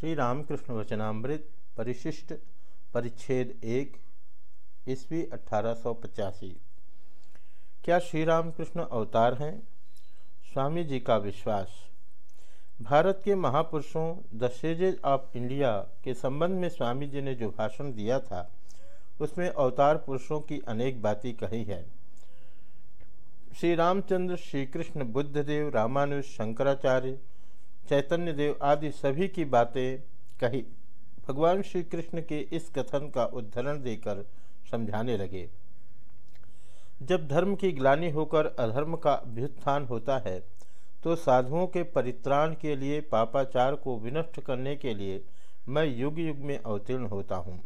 श्री रामकृष्ण वचनामृत, परिशिष्ट, परिच्छेद एक, ईस्वी अठारह सौ पचासी। क्या श्री रामकृष्ण अवतार हैं? स्वामी जी का विश्वास। भारत के महापुरुषों, द सेजेज ऑफ़ इंडिया के संबंध में स्वामी जी ने जो भाषण दिया था, उसमें अवतार पुरुषों की अनेक बातें कही है। श्री रामचंद्र श्री कृष्ण बुद्धदेव, रामानुज, शंकराचार्य चैतन्य देव आदि सभी की बातें कही। भगवान श्री कृष्ण के इस कथन का उद्धरण देकर समझाने लगे। जब धर्म की ग्लानी होकर अधर्म का अभ्युत्थान होता है तो साधुओं के परित्राण के लिए, पापाचार को विनष्ट करने के लिए मैं युग युग में अवतीर्ण होता हूँ।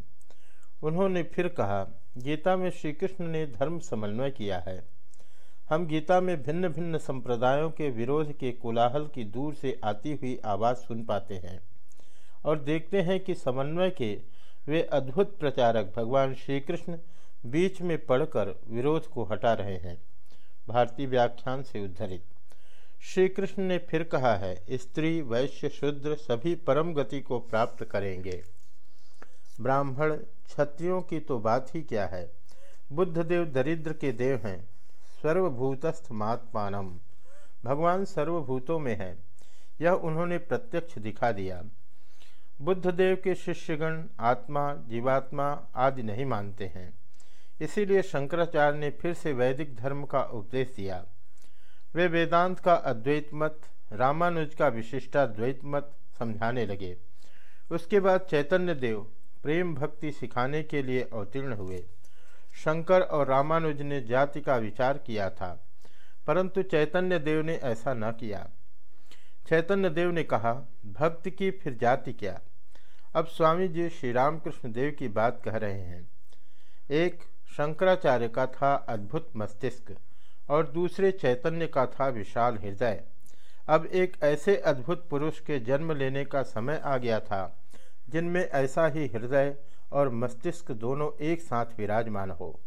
उन्होंने फिर कहा, गीता में श्री कृष्ण ने धर्म समन्वय किया है। हम गीता में भिन्न भिन्न संप्रदायों के विरोध के कोलाहल की दूर से आती हुई आवाज़ सुन पाते हैं और देखते हैं कि समन्वय के वे अद्भुत प्रचारक भगवान श्री कृष्ण बीच में पढ़कर विरोध को हटा रहे हैं। भारतीय व्याख्यान से उद्धरित श्री कृष्ण ने फिर कहा है, स्त्री, वैश्य, शूद्र सभी परम गति को प्राप्त करेंगे। ब्राह्मण, क्षत्रियों की तो बात ही क्या है? बुद्धदेव दरिद्र के देव हैं। सर्वभूतस्थ मात्मानम भगवान सर्वभूतों में है। यह उन्होंने प्रत्यक्ष दिखा दिया। बुद्धदेव के शिष्यगण आत्मा, जीवात्मा आदि नहीं मानते हैं। इसीलिए शंकराचार्य ने फिर से वैदिक धर्म का उपदेश दिया। वे वेदांत का अद्वैत मत, रामानुज का विशिष्टाद्वैत मत समझाने लगे। उसके बाद चैतन्य देव प्रेम भक्ति सिखाने के लिए अवतीर्ण हुए। शंकर और रामानुज ने जाति का विचार किया था, परंतु चैतन्य देव ने ऐसा न किया। चैतन्य देव ने कहा, भक्त की फिर जाति क्या? अब स्वामी जी श्री रामकृष्ण देव की बात कह रहे हैं। एक शंकराचार्य का था अद्भुत मस्तिष्क, और दूसरे चैतन्य का था विशाल हृदय। अब एक ऐसे अद्भुत पुरुष के जन्म लेने का समय आ गया था, जिनमें ऐसा ही हृदय और मस्तिष्क दोनों एक साथ विराजमान हो।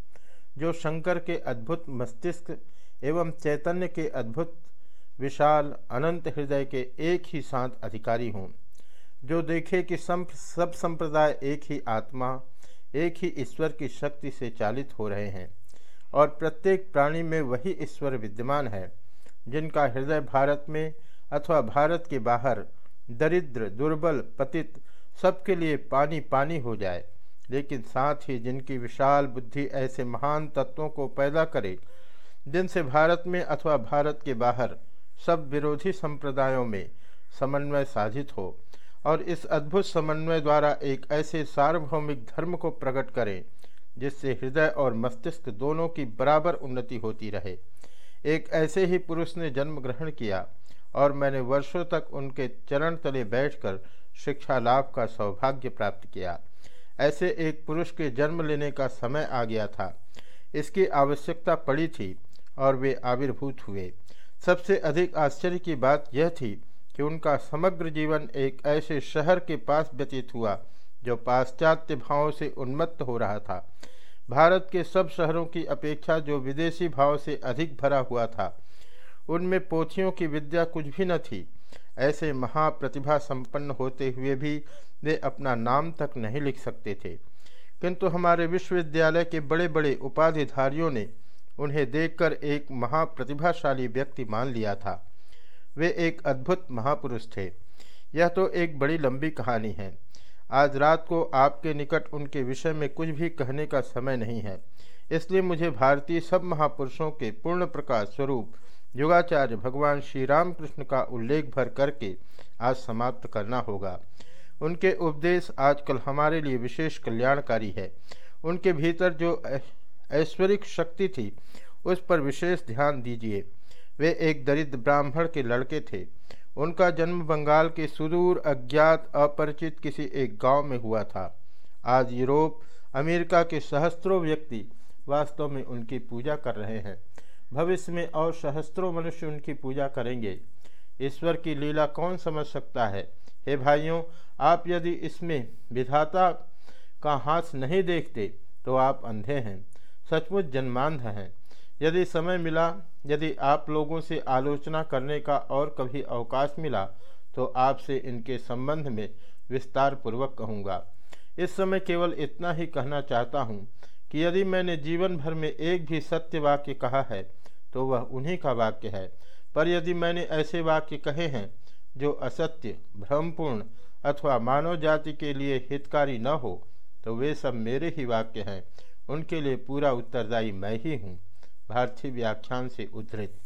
जो शंकर के अद्भुत मस्तिष्क एवं चैतन्य के अद्भुत, विशाल, अनंत हृदय के एक ही साथ अधिकारी हों, जो देखे कि सब सब संप्रदाय एक ही आत्मा, एक ही ईश्वर की शक्ति से चालित हो रहे हैं और प्रत्येक प्राणी में वही ईश्वर विद्यमान है, जिनका हृदय भारत में अथवा भारत के बाहर, दरिद्र, दुर्बल, पतित सबके लिए पानी पानी हो जाए, लेकिन साथ ही जिनकी विशाल बुद्धि ऐसे महान तत्वों को पैदा करे, जिनसे भारत में अथवा भारत के बाहर सब विरोधी संप्रदायों में समन्वय साधित हो और इस अद्भुत समन्वय द्वारा एक ऐसे सार्वभौमिक धर्म को प्रकट करें, जिससे हृदय और मस्तिष्क दोनों की बराबर उन्नति होती रहे। एक ऐसे ही पुरुष ने जन्म ग्रहण किया और मैंने वर्षों तक उनके चरण तले बैठकर शिक्षा लाभ का सौभाग्य प्राप्त किया। ऐसे एक पुरुष के जन्म लेने का समय आ गया था। इसकी आवश्यकता पड़ी थी और वे आविर्भूत हुए। सबसे अधिक आश्चर्य की बात यह थी कि उनका समग्र जीवन एक ऐसे शहर के पास व्यतीत हुआ, जो पाश्चात्य भावों से उन्मत्त हो रहा था। भारत के सब शहरों की अपेक्षा जो विदेशी भाव से अधिक भरा हुआ था उनमें पोथियों की विद्या कुछ भी न थी। ऐसे महाप्रतिभा संपन्न होते हुए भी वे अपना नाम तक नहीं लिख सकते थे। किंतु हमारे विश्वविद्यालय के बड़े बड़े उपाधिधारियों ने उन्हें देखकर एक महाप्रतिभाशाली व्यक्ति मान लिया था। वे एक अद्भुत महापुरुष थे। यह तो एक बड़ी लंबी कहानी है। आज रात को आपके निकट उनके विषय में कुछ भी कहने का समय नहीं है। इसलिए मुझे भारतीय सब महापुरुषों के पूर्ण प्रकाश स्वरूप युगाचार्य भगवान श्री रामकृष्ण का उल्लेख भर करके आज समाप्त करना होगा। उनके उपदेश आजकल हमारे लिए विशेष कल्याणकारी है। उनके भीतर जो ऐश्वरिक शक्ति थी, उस पर विशेष ध्यान दीजिए। वे एक दरिद्र ब्राह्मण के लड़के थे। उनका जन्म बंगाल के सुदूर अज्ञात अपरिचित किसी एक गाँव में हुआ था। आज यूरोप, अमेरिका के सहस्त्रों व्यक्ति वास्तव में उनकी पूजा कर रहे हैं। भविष्य में और सहस्त्रों मनुष्य उनकी पूजा करेंगे। ईश्वर की लीला कौन समझ सकता है? हे भाइयों, आप यदि इसमें विधाता का हाथ नहीं देखते तो आप अंधे हैं, सचमुच जन्मांध हैं। यदि समय मिला, यदि आप लोगों से आलोचना करने का और कभी अवकाश मिला तो आपसे इनके संबंध में विस्तार पूर्वक कहूँगा। इस समय केवल इतना ही कहना चाहता हूँ कि यदि मैंने जीवन भर में एक भी सत्य वाक्य कहा है तो वह उन्हीं का वाक्य है। पर यदि मैंने ऐसे वाक्य कहे हैं, जो असत्य, भ्रमपूर्ण अथवा मानव जाति के लिए हितकारी न हो तो वे सब मेरे ही वाक्य हैं। उनके लिए पूरा उत्तरदायी मैं ही हूँ। भारतीय व्याख्यान से उद्धृत।